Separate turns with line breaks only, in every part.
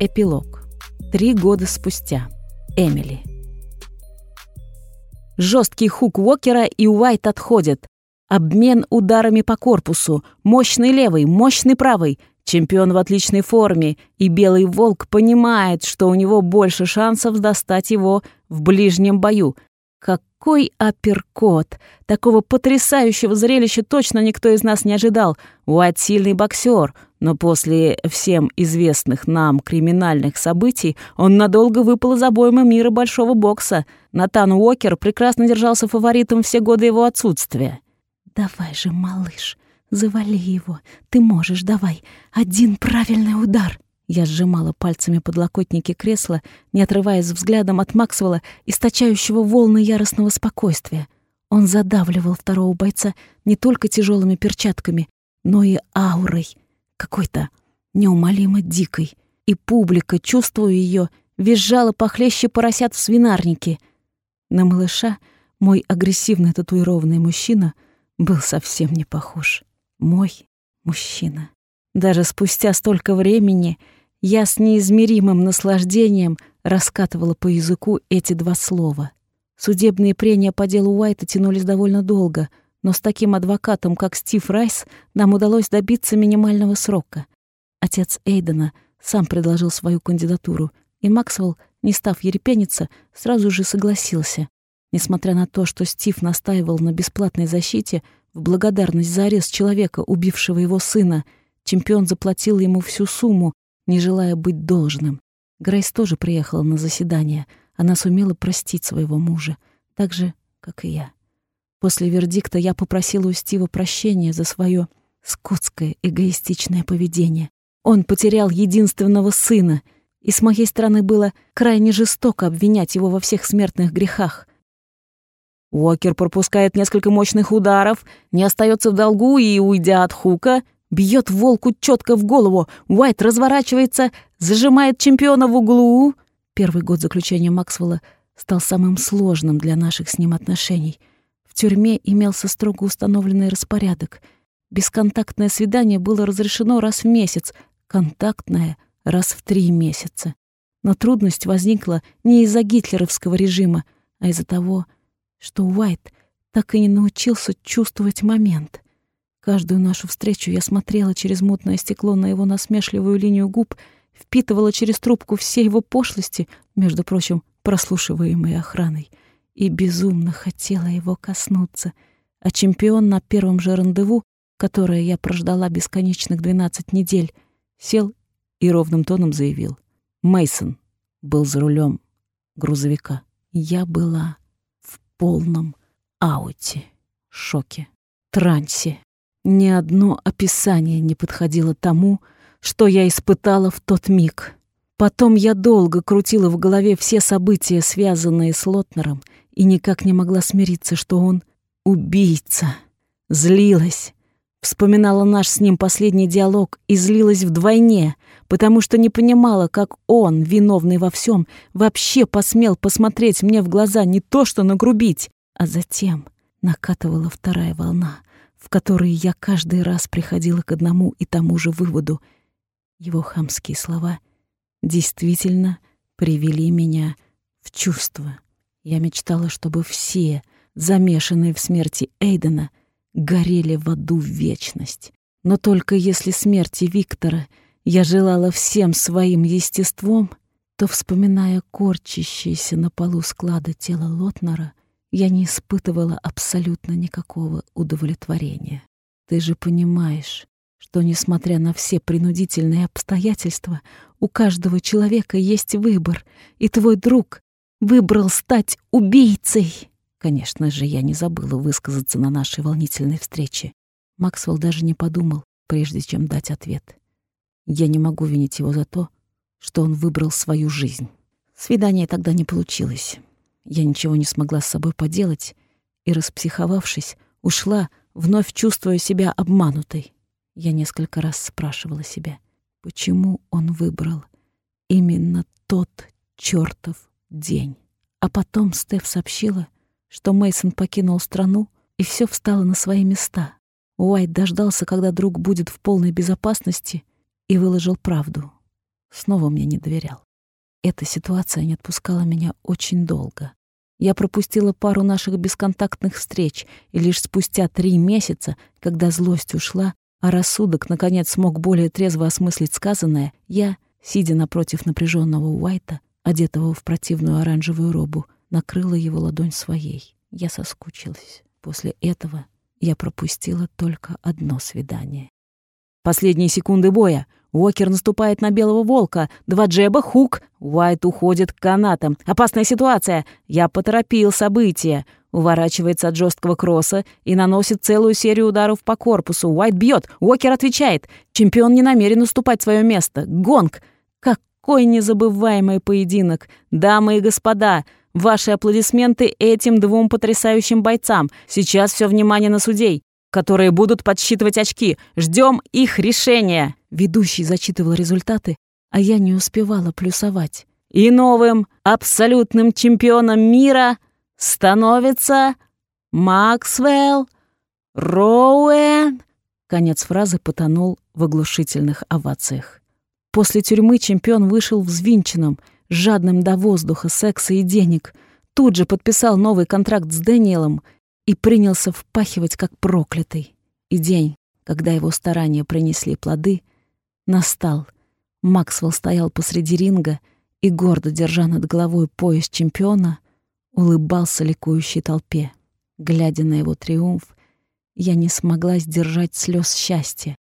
Эпилог. Три года спустя. Эмили. Жесткий хук Уокера и Уайт отходят. Обмен ударами по корпусу. Мощный левый, мощный правый. Чемпион в отличной форме. И Белый Волк понимает, что у него больше шансов достать его в ближнем бою. Какой апперкот! Такого потрясающего зрелища точно никто из нас не ожидал. Уайт сильный боксер, но после всем известных нам криминальных событий он надолго выпал из обоймы мира большого бокса. Натан Уокер прекрасно держался фаворитом все годы его отсутствия.
«Давай же, малыш, завали его. Ты можешь, давай. Один правильный удар».
Я сжимала пальцами подлокотники кресла, не отрываясь взглядом от Максвелла, источающего волны яростного спокойствия. Он задавливал второго бойца не только тяжелыми перчатками, но и аурой, какой-то неумолимо дикой. И публика, чувствуя ее, визжала похлеще поросят в свинарнике. На малыша мой агрессивный татуированный мужчина был совсем не похож. Мой мужчина. Даже спустя столько времени я с неизмеримым наслаждением раскатывала по языку эти два слова. Судебные прения по делу Уайта тянулись довольно долго, но с таким адвокатом, как Стив Райс, нам удалось добиться минимального срока. Отец Эйдена сам предложил свою кандидатуру, и Максвелл, не став ерепениться, сразу же согласился. Несмотря на то, что Стив настаивал на бесплатной защите, в благодарность за арест человека, убившего его сына — Чемпион заплатил ему всю сумму, не желая быть должным. Грейс тоже приехала на заседание. Она сумела простить своего мужа, так же, как и я. После вердикта я попросила у Стива прощения за свое скотское эгоистичное поведение. Он потерял единственного сына, и с моей стороны было крайне жестоко обвинять его во всех смертных грехах. Уокер пропускает несколько мощных ударов, не остается в долгу и, уйдя от Хука, Бьет волку четко в голову. Уайт разворачивается, зажимает чемпиона в углу. Первый год заключения Максвелла стал самым сложным для наших с ним отношений. В тюрьме имелся строго установленный распорядок. Бесконтактное свидание было разрешено раз в месяц, контактное — раз в три месяца. Но трудность возникла не из-за гитлеровского режима, а из-за того, что Уайт так и не научился чувствовать момент. Каждую нашу встречу я смотрела через мутное стекло на его насмешливую линию губ, впитывала через трубку все его пошлости, между прочим, прослушиваемые охраной, и безумно хотела его коснуться. А чемпион на первом же рандеву, которое я прождала бесконечных 12 недель, сел и ровным тоном заявил. Мейсон был за рулем грузовика. Я была в полном ауте, шоке, трансе. Ни одно описание не подходило тому, что я испытала в тот миг. Потом я долго крутила в голове все события, связанные с Лотнером, и никак не могла смириться, что он убийца. Злилась. Вспоминала наш с ним последний диалог и злилась вдвойне, потому что не понимала, как он, виновный во всем, вообще посмел посмотреть мне в глаза не то что нагрубить, а затем накатывала вторая волна — в которые я каждый раз приходила к одному и тому же выводу. Его хамские слова действительно привели меня в чувство. Я мечтала, чтобы все, замешанные в смерти Эйдена, горели в аду в вечность. Но только если смерти Виктора я желала всем своим естеством, то, вспоминая корчащееся на полу склада тело Лотнера, я не испытывала абсолютно никакого удовлетворения. Ты же понимаешь, что, несмотря на все принудительные обстоятельства, у каждого человека есть выбор, и твой друг выбрал стать убийцей. Конечно же, я не забыла высказаться на нашей волнительной встрече. Максвелл даже не подумал, прежде чем дать ответ. Я не могу винить его за то, что он выбрал свою жизнь. Свидание тогда не получилось. Я ничего не смогла с собой поделать и, распсиховавшись, ушла, вновь чувствуя себя обманутой. Я несколько раз спрашивала себя, почему он выбрал именно тот чертов день. А потом Стеф сообщила, что Мейсон покинул страну, и все встало на свои места. Уайт дождался, когда друг будет в полной безопасности, и выложил правду. снова мне не доверял. Эта ситуация не отпускала меня очень долго. Я пропустила пару наших бесконтактных встреч, и лишь спустя три месяца, когда злость ушла, а рассудок, наконец, смог более трезво осмыслить сказанное, я, сидя напротив напряженного Уайта, одетого в противную оранжевую робу, накрыла его ладонь своей. Я соскучилась. После этого я пропустила только одно свидание. Последние секунды боя. Уокер наступает на белого волка. Два джеба, хук. Уайт уходит к канатам. Опасная ситуация. Я поторопил события. Уворачивается от жесткого кросса и наносит целую серию ударов по корпусу. Уайт бьет. Уокер отвечает. Чемпион не намерен уступать свое место. Гонг. Какой незабываемый поединок. Дамы и господа, ваши аплодисменты этим двум потрясающим бойцам. Сейчас все внимание на судей которые будут подсчитывать очки. Ждем их решения!» Ведущий зачитывал результаты, а я не успевала плюсовать. «И новым абсолютным чемпионом мира становится Максвелл Роуэн!» Конец фразы потонул в оглушительных овациях. После тюрьмы чемпион вышел взвинченным, жадным до воздуха, секса и денег. Тут же подписал новый контракт с Дэниелом и принялся впахивать, как проклятый. И день, когда его старания принесли плоды, настал. Максвелл стоял посреди ринга и, гордо держа над головой пояс чемпиона, улыбался ликующей толпе. Глядя на его триумф, я не смогла сдержать слез счастья.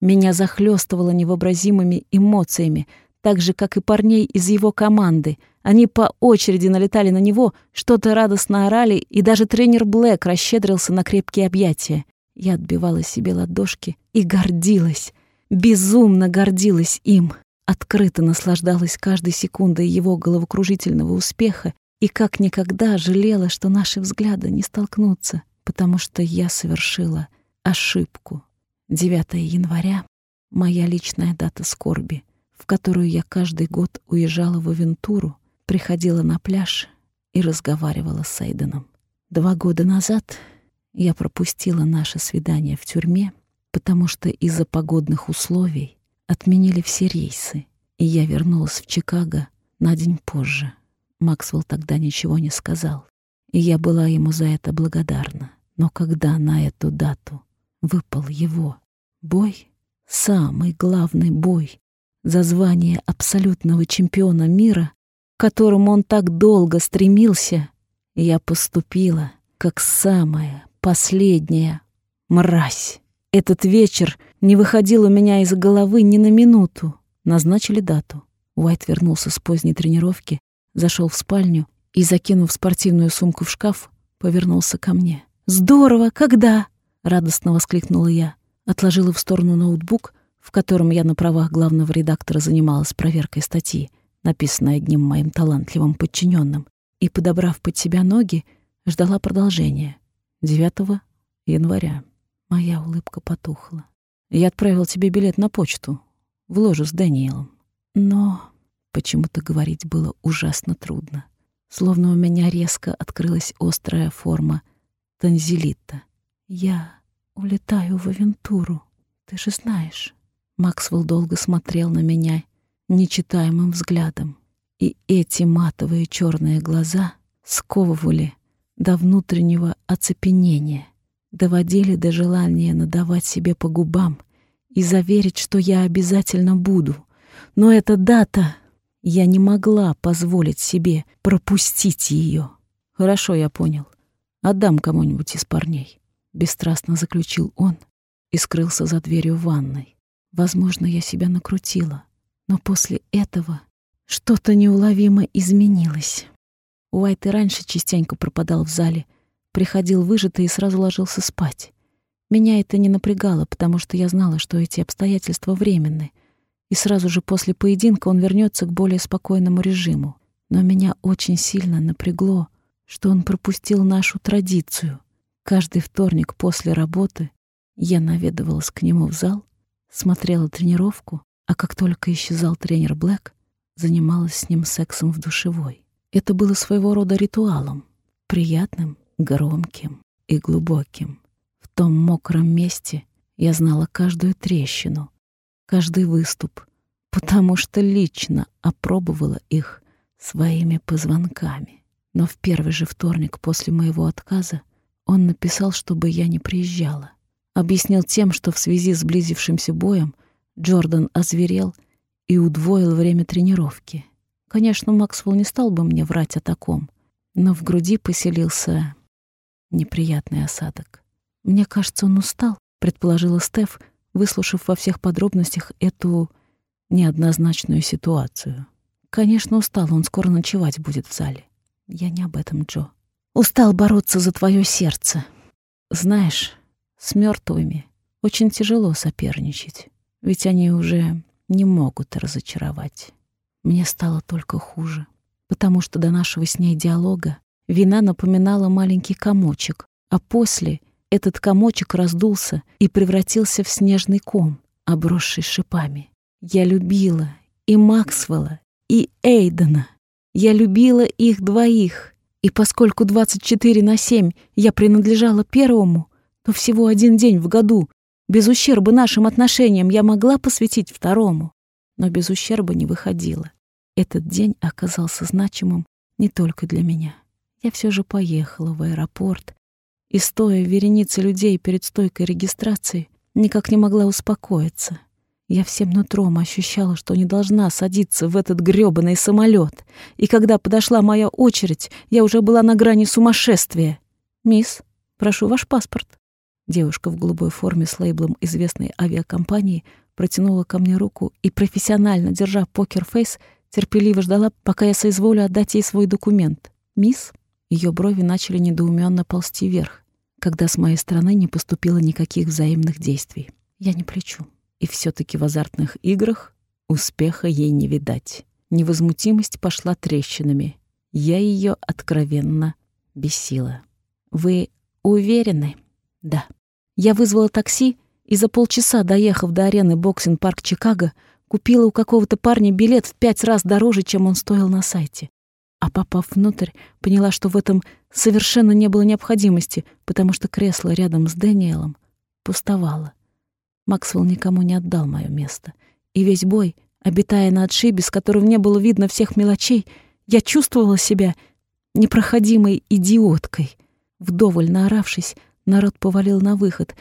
Меня захлестывало невообразимыми эмоциями, так же, как и парней из его команды. Они по очереди налетали на него, что-то радостно орали, и даже тренер Блэк расщедрился на крепкие объятия. Я отбивала себе ладошки и гордилась, безумно гордилась им, открыто наслаждалась каждой секундой его головокружительного успеха и как никогда жалела, что наши взгляды не столкнутся, потому что я совершила ошибку. 9 января — моя личная дата скорби — в которую я каждый год уезжала в Авентуру, приходила на пляж и разговаривала с Эйденом. Два года назад я пропустила наше свидание в тюрьме, потому что из-за погодных условий отменили все рейсы, и я вернулась в Чикаго на день позже. Максвелл тогда ничего не сказал, и я была ему за это благодарна. Но когда на эту дату выпал его бой, самый главный бой, за звание абсолютного чемпиона мира, к которому он так долго стремился, я поступила как самая последняя мразь. Этот вечер не выходил у меня из головы ни на минуту. Назначили дату. Уайт вернулся с поздней тренировки, зашел в спальню и, закинув спортивную сумку в шкаф, повернулся ко мне. «Здорово! Когда?» — радостно воскликнула я. Отложила в сторону ноутбук, в котором я на правах главного редактора занималась проверкой статьи, написанной одним моим талантливым подчиненным, и, подобрав под себя ноги, ждала продолжения. 9 января. Моя улыбка потухла. Я отправил тебе билет на почту, в ложу с Даниэлом. Но почему-то говорить было ужасно трудно. Словно у меня резко открылась острая форма танзелита. Я улетаю в Авентуру, ты же знаешь. Максвелл долго смотрел на меня нечитаемым взглядом, и эти матовые черные глаза сковывали до внутреннего оцепенения, доводили до желания надавать себе по губам и заверить, что я обязательно буду. Но эта дата... Я не могла позволить себе пропустить ее. Хорошо, я понял. Отдам кому-нибудь из парней. Бесстрастно заключил он и скрылся за дверью ванной. Возможно, я себя накрутила, но после этого что-то неуловимо изменилось. Уайт и раньше частенько пропадал в зале, приходил выжатый и сразу ложился спать. Меня это не напрягало, потому что я знала, что эти обстоятельства временны, и сразу же после поединка он вернется к более спокойному режиму. Но меня очень сильно напрягло, что он пропустил нашу традицию. Каждый вторник после работы я наведывалась к нему в зал смотрела тренировку, а как только исчезал тренер Блэк, занималась с ним сексом в душевой. Это было своего рода ритуалом, приятным, громким и глубоким. В том мокром месте я знала каждую трещину, каждый выступ, потому что лично опробовала их своими позвонками. Но в первый же вторник после моего отказа он написал, чтобы я не приезжала. Объяснил тем, что в связи с близившимся боем Джордан озверел и удвоил время тренировки. Конечно, Максвелл не стал бы мне врать о таком, но в груди поселился неприятный осадок. «Мне кажется, он устал», — предположила Стеф, выслушав во всех подробностях эту неоднозначную ситуацию. «Конечно, устал, он скоро ночевать будет в зале. Я не об этом, Джо. Устал бороться за твое сердце. Знаешь, с мертвыми очень тяжело соперничать, ведь они уже не могут разочаровать. Мне стало только хуже, потому что до нашего с ней диалога вина напоминала маленький комочек, а после этот комочек раздулся и превратился в снежный ком, обросший шипами. Я любила и Максвелла, и Эйдена. Я любила их двоих. И поскольку 24 на 7 я принадлежала первому, то всего один день в году, без ущерба нашим отношениям, я могла посвятить второму. Но без ущерба не выходила. Этот день оказался значимым не только для меня. Я все же поехала в аэропорт и, стоя в веренице людей перед стойкой регистрации, никак не могла успокоиться. Я всем нутром ощущала, что не должна садиться в этот грёбаный самолет. И когда подошла моя очередь, я уже была на грани сумасшествия. «Мисс, прошу ваш паспорт». Девушка в голубой форме с лейблом известной авиакомпании протянула ко мне руку и, профессионально держа покерфейс, терпеливо ждала, пока я соизволю отдать ей свой документ. «Мисс?» Ее брови начали недоуменно ползти вверх, когда с моей стороны не поступило никаких взаимных действий. Я не плечу. И все таки в азартных играх успеха ей не видать. Невозмутимость пошла трещинами. Я ее откровенно бесила. «Вы уверены?» «Да». Я вызвала такси и за полчаса, доехав до арены боксинг-парк Чикаго, купила у какого-то парня билет в пять раз дороже, чем он стоил на сайте. А попав внутрь, поняла, что в этом совершенно не было необходимости, потому что кресло рядом с Дэниелом пустовало. Максвелл никому не отдал мое место. И весь бой, обитая на отшибе, с которым не было видно всех мелочей, я чувствовала себя непроходимой идиоткой. Вдоволь наоравшись, народ повалил на выход,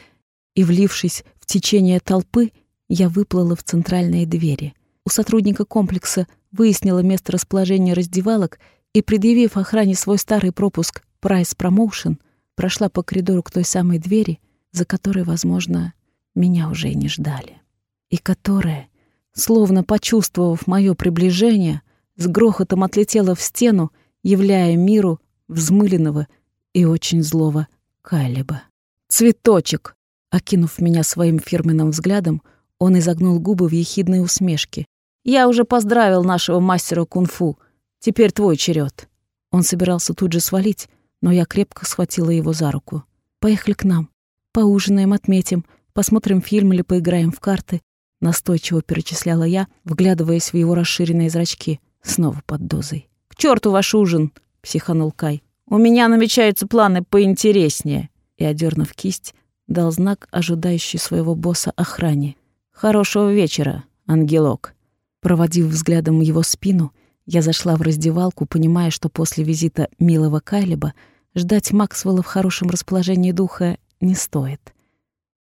и, влившись в течение толпы, я выплыла в центральные двери. У сотрудника комплекса выяснила место расположения раздевалок и, предъявив охране свой старый пропуск Price Promotion, прошла по коридору к той самой двери, за которой, возможно, меня уже и не ждали, и которая, словно почувствовав мое приближение, с грохотом отлетела в стену, являя миру взмыленного и очень злого Калиба. «Цветочек!» Окинув меня своим фирменным взглядом, он изогнул губы в ехидной усмешке. «Я уже поздравил нашего мастера кунг-фу. Теперь твой черед. Он собирался тут же свалить, но я крепко схватила его за руку. «Поехали к нам. Поужинаем, отметим, Посмотрим фильм или поиграем в карты», — настойчиво перечисляла я, вглядываясь в его расширенные зрачки, снова под дозой. «К черту ваш ужин!» — психанул Кай. «У меня намечаются планы поинтереснее!» И, одернув кисть, дал знак, ожидающий своего босса охране. «Хорошего вечера, ангелок!» Проводив взглядом его спину, я зашла в раздевалку, понимая, что после визита милого Кайлиба ждать Максвелла в хорошем расположении духа не стоит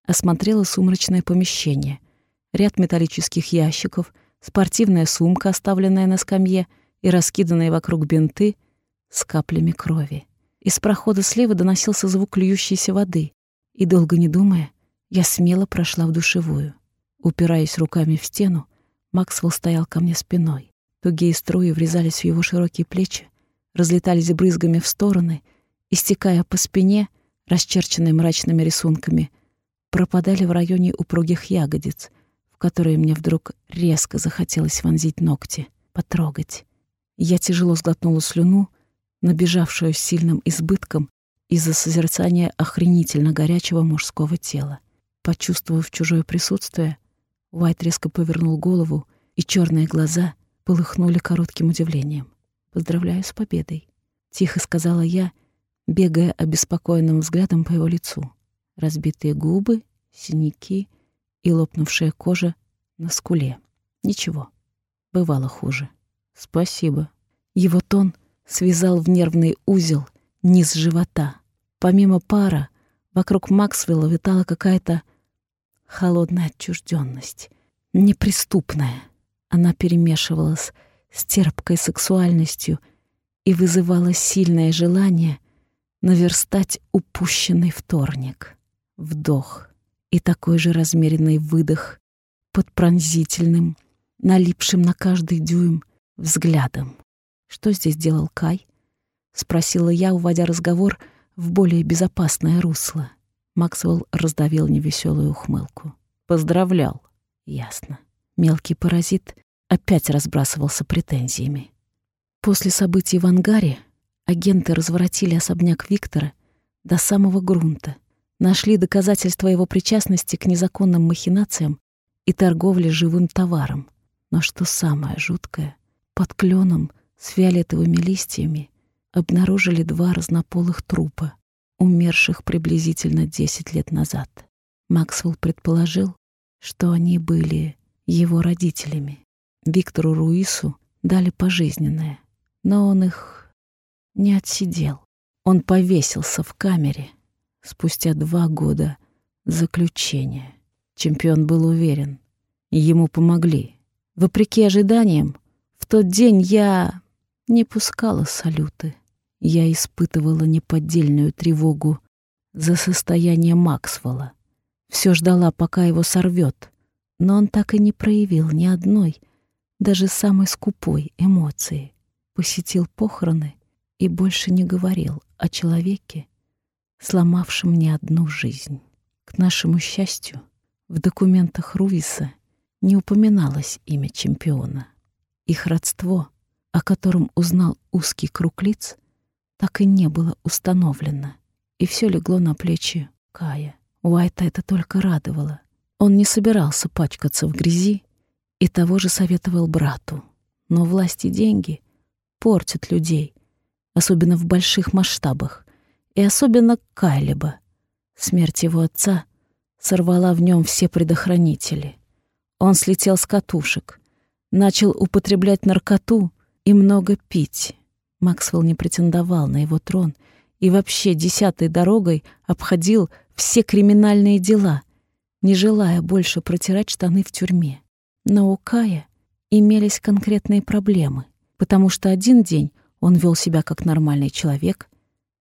осмотрела сумрачное помещение. Ряд металлических ящиков, спортивная сумка, оставленная на скамье, и раскиданные вокруг бинты с каплями крови. Из прохода слева доносился звук льющейся воды, и, долго не думая, я смело прошла в душевую. Упираясь руками в стену, Максвелл стоял ко мне спиной. Тугие струи врезались в его широкие плечи, разлетались брызгами в стороны, истекая по спине, расчерченной мрачными рисунками, пропадали в районе упругих ягодиц, в которые мне вдруг резко захотелось вонзить ногти, потрогать. Я тяжело сглотнула слюну, набежавшую сильным избытком из-за созерцания охренительно горячего мужского тела. Почувствовав чужое присутствие, Уайт резко повернул голову, и черные глаза полыхнули коротким удивлением. «Поздравляю с победой», — тихо сказала я, бегая обеспокоенным взглядом по его лицу разбитые губы, синяки и лопнувшая кожа на скуле. Ничего, Бывало хуже. Спасибо. Его тон связал в нервный узел низ живота. Помимо пара, вокруг Максвелла витала какая-то холодная отчужденность, неприступная. Она перемешивалась с терпкой сексуальностью и вызывала сильное желание наверстать упущенный вторник. Вдох и такой же размеренный выдох под пронзительным, налипшим на каждый дюйм взглядом. «Что здесь делал Кай?» — спросила я, уводя разговор в более безопасное русло. Максвелл раздавил невеселую ухмылку. «Поздравлял». «Ясно». Мелкий паразит опять разбрасывался претензиями. После событий в ангаре агенты разворотили особняк Виктора до самого грунта, нашли доказательства его причастности к незаконным махинациям и торговле живым товаром. Но что самое жуткое, под кленом с фиолетовыми листьями обнаружили два разнополых трупа, умерших приблизительно 10 лет назад. Максвелл предположил, что они были его родителями. Виктору Руису дали пожизненное, но он их не отсидел. Он повесился в камере спустя два года заключения. Чемпион был уверен, ему помогли. Вопреки ожиданиям, в тот день я не пускала салюты. Я испытывала неподдельную тревогу за состояние Максвелла. Все ждала, пока его сорвет, но он так и не проявил ни одной, даже самой скупой эмоции. Посетил похороны и больше не говорил о человеке, сломавшем не одну жизнь. К нашему счастью, в документах Руиса не упоминалось имя чемпиона. Их родство, о котором узнал узкий круг лиц, так и не было установлено, и все легло на плечи Кая. Уайта это только радовало. Он не собирался пачкаться в грязи и того же советовал брату. Но власть и деньги портят людей, особенно в больших масштабах, и особенно Кайлиба. Смерть его отца сорвала в нем все предохранители. Он слетел с катушек, начал употреблять наркоту и много пить. Максвелл не претендовал на его трон и вообще десятой дорогой обходил все криминальные дела, не желая больше протирать штаны в тюрьме. Но у Кая имелись конкретные проблемы, потому что один день он вел себя как нормальный человек,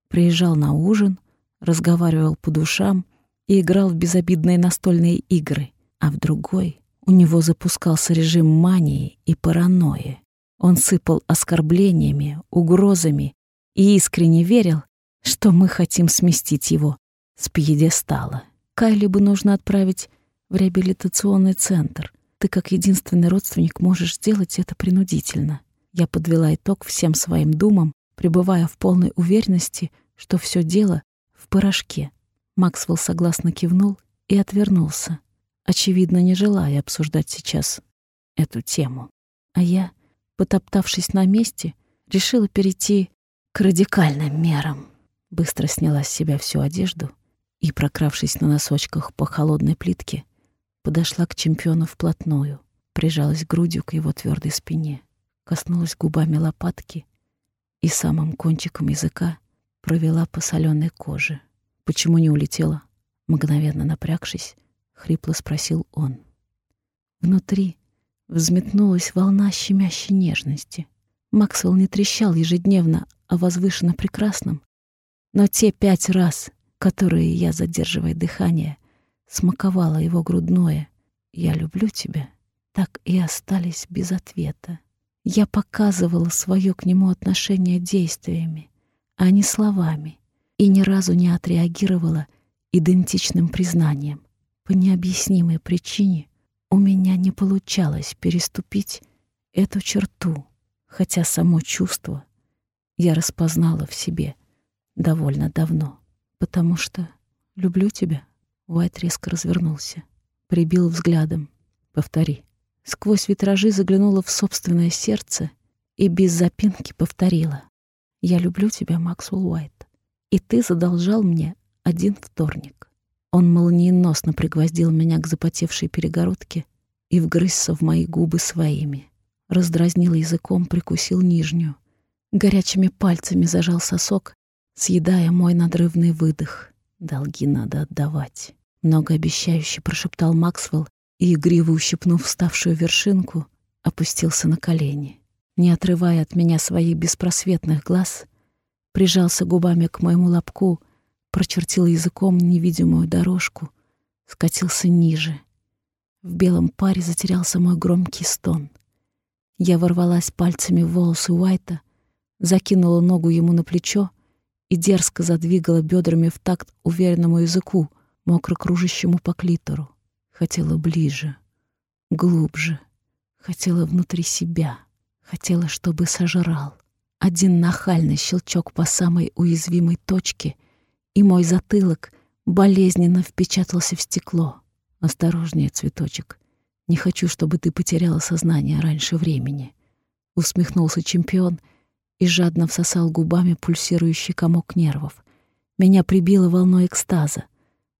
приезжал на ужин, разговаривал по душам и играл в безобидные настольные игры, а в другой у него запускался режим мании и паранойи. Он сыпал оскорблениями, угрозами и искренне верил, что мы хотим сместить его с пьедестала. Кайли бы нужно отправить в реабилитационный центр. Ты, как единственный родственник, можешь сделать это принудительно. Я подвела итог всем своим думам, пребывая в полной уверенности, что все дело в порошке. Максвелл согласно кивнул и отвернулся очевидно, не желая обсуждать сейчас эту тему. А я, потоптавшись на месте, решила перейти к радикальным мерам. Быстро сняла с себя всю одежду и, прокравшись на носочках по холодной плитке, подошла к чемпиону вплотную, прижалась грудью к его твердой спине, коснулась губами лопатки и самым кончиком языка провела по соленой коже. Почему не улетела? Мгновенно напрягшись, — хрипло спросил он. Внутри взметнулась волна щемящей нежности. Максвелл не трещал ежедневно о возвышенно прекрасном, но те пять раз, которые я, задерживая дыхание, смаковала его грудное «Я люблю тебя», так и остались без ответа. Я показывала свое к нему отношение действиями, а не словами, и ни разу не отреагировала идентичным признанием. По необъяснимой причине у меня не получалось переступить эту черту, хотя само чувство я распознала в себе довольно давно, потому что люблю тебя. Уайт резко развернулся, прибил взглядом. Повтори. Сквозь витражи заглянула в собственное сердце и без запинки повторила. «Я люблю тебя, Максвелл Уайт, и ты задолжал мне один вторник». Он молниеносно пригвоздил меня к запотевшей перегородке и вгрызся в мои губы своими. раздразнил языком, прикусил нижнюю. Горячими пальцами зажал сосок, съедая мой надрывный выдох. Долги надо отдавать. Многообещающе прошептал Максвелл и, игриво ущипнув вставшую вершинку, опустился на колени. Не отрывая от меня своих беспросветных глаз, прижался губами к моему лобку, прочертил языком невидимую дорожку, скатился ниже. В белом паре затерялся мой громкий стон. Я ворвалась пальцами в волосы Уайта, закинула ногу ему на плечо и дерзко задвигала бедрами в такт уверенному языку, мокро кружащему по клитору. Хотела ближе, глубже, хотела внутри себя, хотела, чтобы сожрал. Один нахальный щелчок по самой уязвимой точке, и мой затылок болезненно впечатался в стекло. «Осторожнее, цветочек. Не хочу, чтобы ты потеряла сознание раньше времени», — усмехнулся чемпион и жадно всосал губами пульсирующий комок нервов. Меня прибило волной экстаза,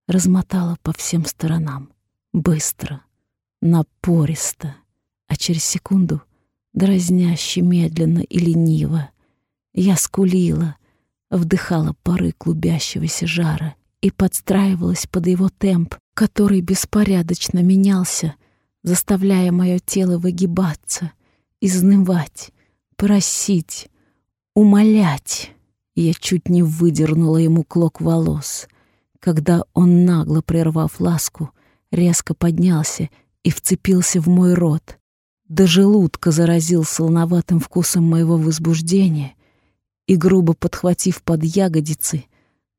размотало по всем сторонам. Быстро, напористо, а через секунду дразняще, медленно и лениво. Я скулила, вдыхала пары клубящегося жара и подстраивалась под его темп, который беспорядочно менялся, заставляя мое тело выгибаться, изнывать, просить, умолять. Я чуть не выдернула ему клок волос, когда он, нагло прервав ласку, резко поднялся и вцепился в мой рот. До желудка заразил солоноватым вкусом моего возбуждения и, грубо подхватив под ягодицы,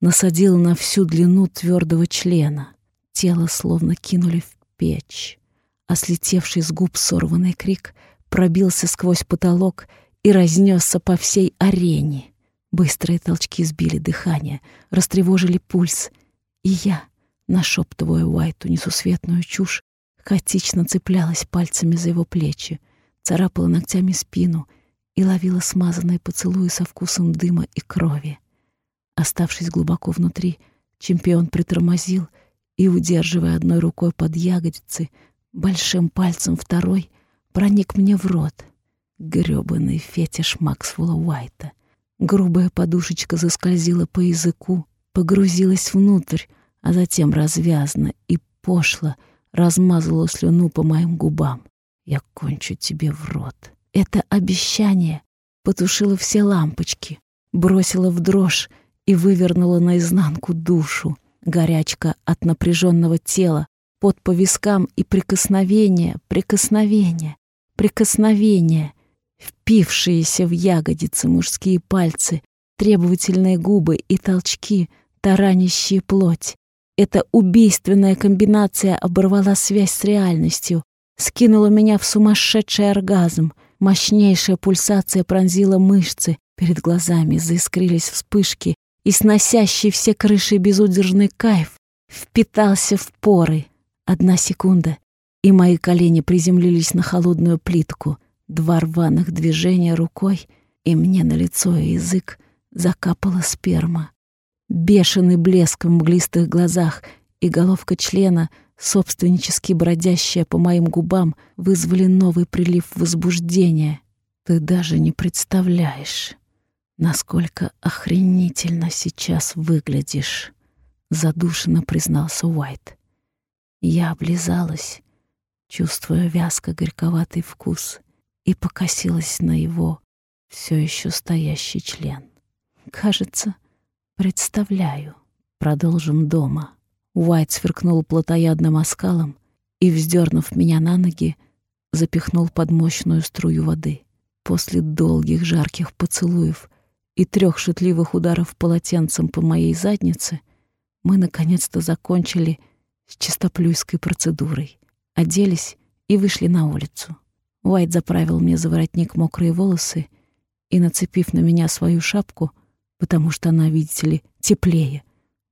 насадил на всю длину твердого члена. Тело словно кинули в печь, а слетевший с губ сорванный крик пробился сквозь потолок и разнесся по всей арене. Быстрые толчки сбили дыхание, растревожили пульс, и я, нашептывая Уайту несусветную чушь, хаотично цеплялась пальцами за его плечи, царапала ногтями спину и ловила смазанные поцелуи со вкусом дыма и крови. Оставшись глубоко внутри, чемпион притормозил и, удерживая одной рукой под ягодицы, большим пальцем второй проник мне в рот. Грёбаный фетиш Максвелла Уайта. Грубая подушечка заскользила по языку, погрузилась внутрь, а затем развязно и пошло размазала слюну по моим губам. Я кончу тебе в рот. Это обещание потушило все лампочки, бросило в дрожь и вывернуло наизнанку душу. Горячка от напряженного тела, под по вискам и прикосновение, прикосновение, прикосновение, впившиеся в ягодицы мужские пальцы, требовательные губы и толчки, таранящие плоть. Эта убийственная комбинация оборвала связь с реальностью, скинула меня в сумасшедший оргазм. Мощнейшая пульсация пронзила мышцы, перед глазами заискрились вспышки, и сносящий все крыши безудержный кайф впитался в поры. Одна секунда, и мои колени приземлились на холодную плитку. Два рваных движения рукой, и мне на лицо и язык закапала сперма. Бешеный блеск в мглистых глазах и головка члена, собственнически бродящая по моим губам, вызвали новый прилив возбуждения. Ты даже не представляешь, насколько охренительно сейчас выглядишь, задушенно признался Уайт. Я облизалась, чувствуя вязко-горьковатый вкус, и покосилась на его все еще стоящий член. Кажется, представляю. Продолжим дома. Уайт сверкнул плотоядным оскалом и, вздернув меня на ноги, запихнул под мощную струю воды. После долгих жарких поцелуев и трех шутливых ударов полотенцем по моей заднице мы наконец-то закончили с чистоплюйской процедурой, оделись и вышли на улицу. Уайт заправил мне за воротник мокрые волосы и, нацепив на меня свою шапку, потому что она, видите ли, теплее,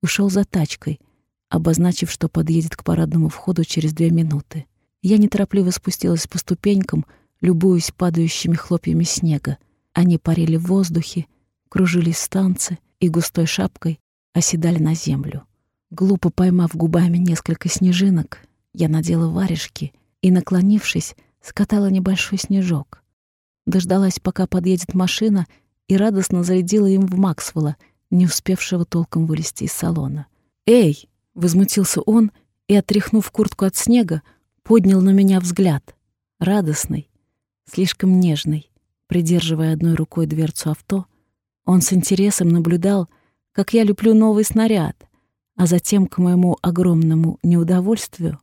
ушел за тачкой, обозначив, что подъедет к парадному входу через две минуты. Я неторопливо спустилась по ступенькам, любуясь падающими хлопьями снега. Они парили в воздухе, кружились станцы и густой шапкой оседали на землю. Глупо поймав губами несколько снежинок, я надела варежки и, наклонившись, скатала небольшой снежок. Дождалась, пока подъедет машина, и радостно зарядила им в Максвелла, не успевшего толком вылезти из салона. «Эй!» — возмутился он и, отряхнув куртку от снега, поднял на меня взгляд. Радостный, слишком нежный. Придерживая одной рукой дверцу авто, он с интересом наблюдал, как я люблю новый снаряд, а затем, к моему огромному неудовольствию,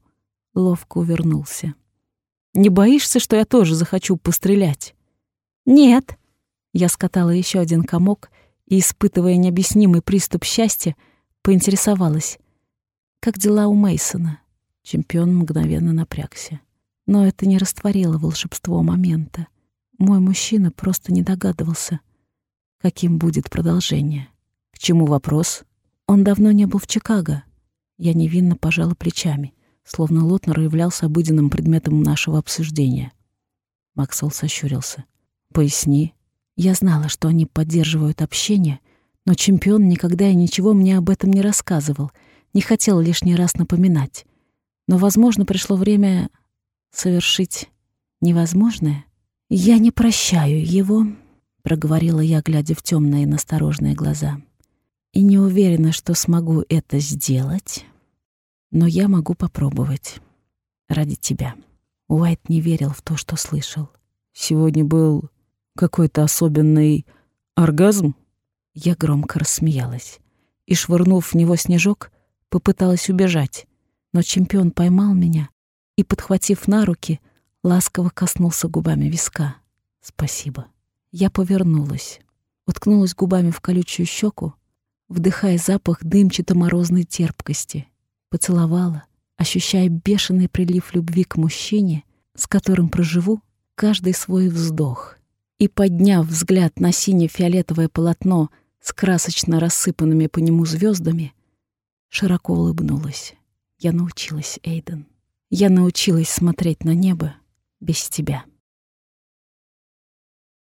ловко увернулся. «Не боишься, что я тоже захочу пострелять?» «Нет», я скатала еще один комок и, испытывая необъяснимый приступ счастья, поинтересовалась. «Как дела у Мейсона? Чемпион мгновенно напрягся. Но это не растворило волшебство момента. Мой мужчина просто не догадывался, каким будет продолжение. К чему вопрос? Он давно не был в Чикаго. Я невинно пожала плечами, словно Лотнер являлся обыденным предметом нашего обсуждения. Максвелл сощурился. «Поясни». Я знала, что они поддерживают общение, но чемпион никогда и ничего мне об этом не рассказывал, не хотел лишний раз напоминать. Но, возможно, пришло время совершить невозможное. «Я не прощаю его», — проговорила я, глядя в темные насторожные глаза. «И не уверена, что смогу это сделать, но я могу попробовать. Ради тебя». Уайт не верил в то, что слышал. «Сегодня был какой-то особенный оргазм? Я громко рассмеялась и, швырнув в него снежок, попыталась убежать, но чемпион поймал меня и, подхватив на руки, ласково коснулся губами виска. «Спасибо». Я повернулась, уткнулась губами в колючую щеку, вдыхая запах дымчато-морозной терпкости, поцеловала, ощущая бешеный прилив любви к мужчине, с которым проживу каждый свой вздох и, подняв взгляд на сине-фиолетовое полотно с красочно рассыпанными по нему звездами, широко улыбнулась. Я научилась, Эйден. Я научилась смотреть на небо без тебя.